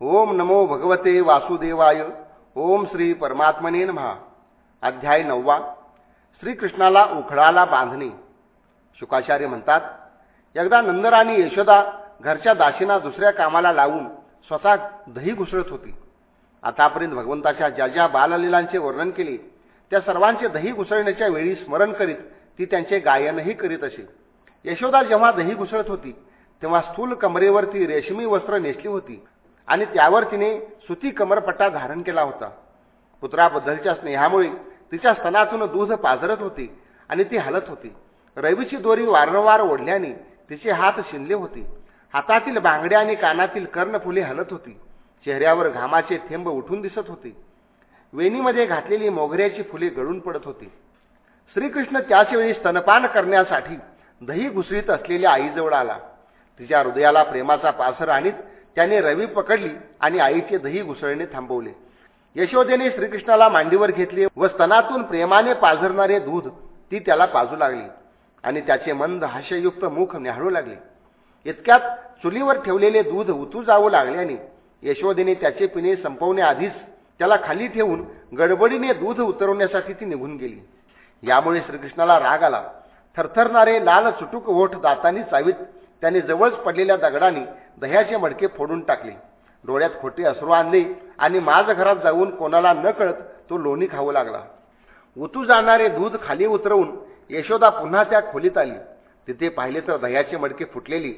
ओम नमो भगवते वासुदेवाय. ओम श्री परमात्मने महा अध्याय नववा. श्रीकृष्णाला उखळाला बांधणे. शुकाचार्य म्हणतात एकदा नंदर आणि यशोदा घरच्या दाशीना दुसऱ्या कामाला लावून स्वतः दही घुसळत होती. आतापर्यंत भगवंताच्या ज्या ज्या बाललीलांचे वर्णन केले त्या सर्वांचे दही घुसळण्याच्या वेळी स्मरण करीत ती त्यांचे गायनही करीत असे. यशोदा जेव्हा दही घुसळत होती तेव्हा स्थूल कमरेवर ती रेशमी वस्त्र नेसली होती. आणि त्यावर तिने सुती कमरपट्टा धारण केला होता. पुत्राबद्दलच्या स्नेहामुळे तिच्या स्तनातून दूध पाझरत होते आणि ती हलत होती. रवीची दोरी वारंवार ओढल्याने तिचे हात शिनले होते. हातातील बांगड्या आणि कानातील कर्णफुले हलत होती. चेहऱ्यावर घामाचे थेंब उठून दिसत होते. वेणीमध्ये घातलेली मोगऱ्याची फुले गळून पडत होती. श्रीकृष्ण त्याच वेळी स्तनपान करण्यासाठी दही घुसळीत असलेल्या आईजवळ आला. तिच्या हृदयाला प्रेमाचा पासर आणीत त्याने रवी पकडली आणि आईचे दही घुसळणे थांबवले. यशोदेने श्रीकृष्णाला मांडीवर घेतले व स्तनातून प्रेमाने पाझरणारे दूध ती त्याला पाजू लागली आणि त्याचे मंद हास्ययुक्त मुख न्याहाळू लागले. इतक्यात चुलीवर ठेवलेले दूध उतू जावू लागल्याने यशोदेने त्याचे पिणे संपवण्याआधीच त्याला खाली ठेवून गडबडीने दूध उतरवण्यासाठी ती निघून गेली. यामुळे श्रीकृष्णाला राग आला. थरथरणारे लाल चुटूक ओठ दातांनी चावीत त्याने जवळच पडलेल्या दगडाने दह्याचे मडके फोडून टाकले. डोळ्यात खोटे असरू आणले आणि माझ घरात जाऊन कोणाला न कळत तो लोणी खाऊ लागला. उतू जाणारे दूध खाली उतरवून यशोदा पुन्हा त्या खोलीत आली. तिथे पाहिले तर दह्याचे मडके फुटलेली.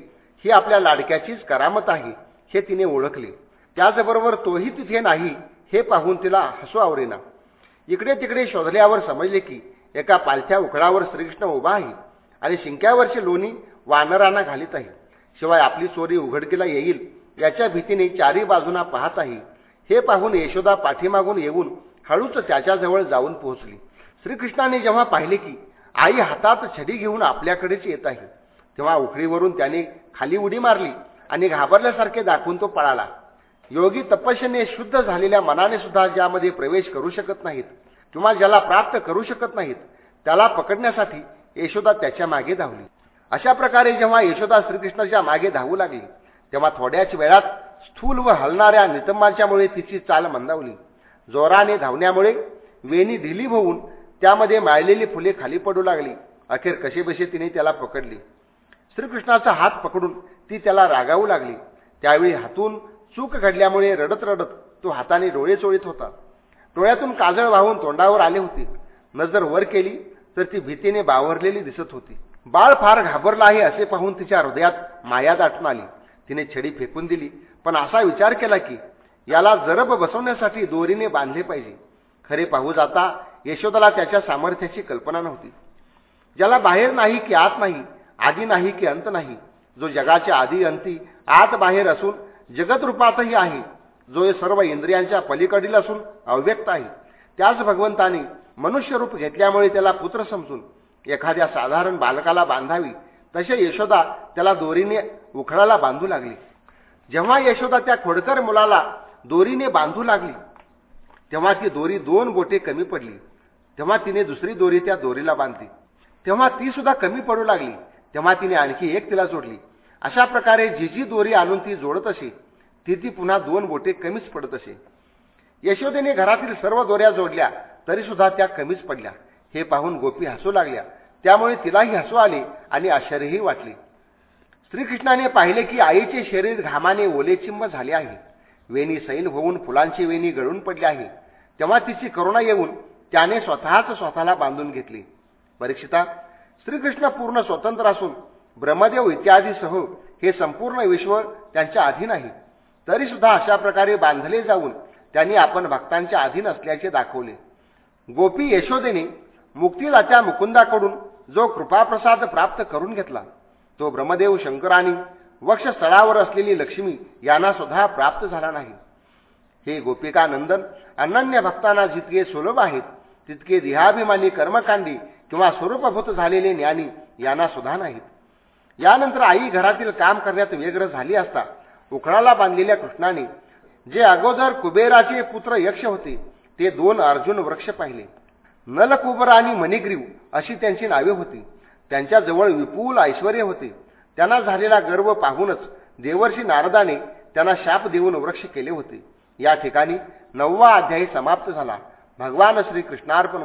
ही आपल्या लाडक्याचीच करामत आहे हे तिने ओळखले. त्याचबरोबर तोही तिथे नाही हे पाहून तिला हसू आवरेना. इकडे तिकडे शोधल्यावर समजले की एका पालथ्या उखळावर श्रीकृष्ण उभा आहे आणि शिंक्यावरची लोणी वानरांना घालीत आहे. शिवाय आपली चोरी उघडकीला येईल याच्या भीतीने चारी बाजूना पाहत आहे. हे पाहून यशोदा पाठीमागून येऊन हळूच त्याच्याजवळ जाऊन पोहोचली. श्रीकृष्णाने जेव्हा पाहिले की आई हातात छडी घेऊन आपल्याकडेच येत आहे तेव्हा उखळीवरून त्याने खाली उडी मारली आणि घाबरल्यासारखे दाखवून तो पळाला. योगी तपस्येने शुद्ध झालेल्या मनाने सुद्धा ज्यामध्ये प्रवेश करू शकत नाहीत किंवा ज्याला प्राप्त करू शकत नाहीत त्याला पकडण्यासाठी यशोदा त्याच्यामागे धावली. अशा प्रकारे जेव्हा यशोदा श्रीकृष्णाच्या मागे धावू लागली तेव्हा थोड्याच वेळात स्थूल व हलणाऱ्या नितंबांच्यामुळे तिची चाल मंदावली. जोराने धावण्यामुळे वेणी ढिली होऊन त्यामध्ये माळलेली फुले खाली पडू लागली. अखेर कशीबशी तिने त्याला पकडली. श्रीकृष्णाचा हात पकडून ती त्याला रागावू लागली. त्यावेळी हातून चूक घडल्यामुळे रडत रडत तो हाताने डोळे चोळीत होता. डोळ्यातून काजळ वाहून तोंडावर आले होते. नजर वर केली तर ती भीतीने बावरलेली दिसत होती. बाळ फार घाबरला आहे असे पाहून तिच्या हृदयात माया दाटून आली. तिने छडी फेकून दिली. पण असा विचार केला की याला जरब बसवण्यासाठी दोरीने बांधले पाहिजे. खरे पाहू जाता यशोदाला त्याच्या सामर्थ्याची कल्पना नव्हती. ज्याला बाहेर नाही की आत नाही आधी नाही की अंत नाही जो जगाच्या आधी अंती आत बाहेर असून जगतरूपातही आहे जो हे सर्व इंद्रियांच्या पलीकडील असून अव्यक्त आहे. त्याच भगवंताने मनुष्य रूप घेतल्यामुळे त्याला पुत्र समजून एखाद्या साधारण बालकाला बांधावी तसे यशोदा त्याला दोरीने उखळाला बांधू लागली. जेव्हा यशोदा त्या खोडकर मुलाला दोरीने बांधू लागली तेव्हा ती दोरी दोन बोटे कमी पडली. तेव्हा तिने दुसरी दोरी त्या दोरीला बांधली. तेव्हा ती सुद्धा कमी पडू लागली. तेव्हा तिने आणखी एक तिला जोडली. अशा प्रकारे जी जी दोरी आणून ती जोडत असे ती ती पुन्हा दोन बोटे कमीच पडत असे. यशोदेने घरातील सर्व दोऱ्या जोडल्या तरी सुद्धा त्या कमीच पडल्या. हे पाहून गोपी हसू लागल्या. त्यामुळे तिलाही हसू आले आणि आश्चर्यही वाटले. श्रीकृष्णाने पाहिले की आईचे शरीर घामाने ओलेचिंब झाले आहे. वेणी सैल होऊन फुलांची वेणी गळून पडली आहे. तेव्हा तिची करुणा येऊन त्याने स्वतःच स्वतःला बांधून घेतली. परीक्षिता श्रीकृष्ण पूर्ण स्वतंत्र असून ब्रह्मदेव इत्यादीसह हे संपूर्ण विश्व त्यांच्या अधीन आहे. तरीसुद्धा अशा प्रकारे बांधले जाऊन त्यांनी आपण भक्तांच्या अधीन असल्याचे दाखवले. गोपी यशोदेने मुक्तीदात्या मुकुंदाकडून जो कृपाप्रसाद प्राप्त करून घेतला तो ब्रह्मदेव शंकरानी वक्षस्थळावर असलेली लक्ष्मी यांना सुद्धा प्राप्त झाला नाही. हे गोपिका नंदन अनन्य भक्तांना जितके सुलभ आहेत तितके देहाभिमानी कर्मकांडी किंवा स्वरूपभूत झालेले ज्ञानी यांना सुद्धा नाहीत. यानंतर आई घरातील काम करण्यात व्यग्र झाली असता उखळाला बांधलेल्या कृष्णाने जे अगोदर कुबेराचे पुत्र यक्ष होते ते दोन अर्जुन वृक्ष पाहिले. नलकुबर आणि मणिग्रीव अशी त्यांची नावे होती. त्यांच्याजवळ विपुल ऐश्वर होते. त्यांना झालेला गर्व पाहूनच देवर्षी नारदाने त्यांना शाप देऊन वृक्ष केले होते. या ठिकाणी नववा अध्यायी समाप्त झाला. भगवान श्री कृष्णार्पण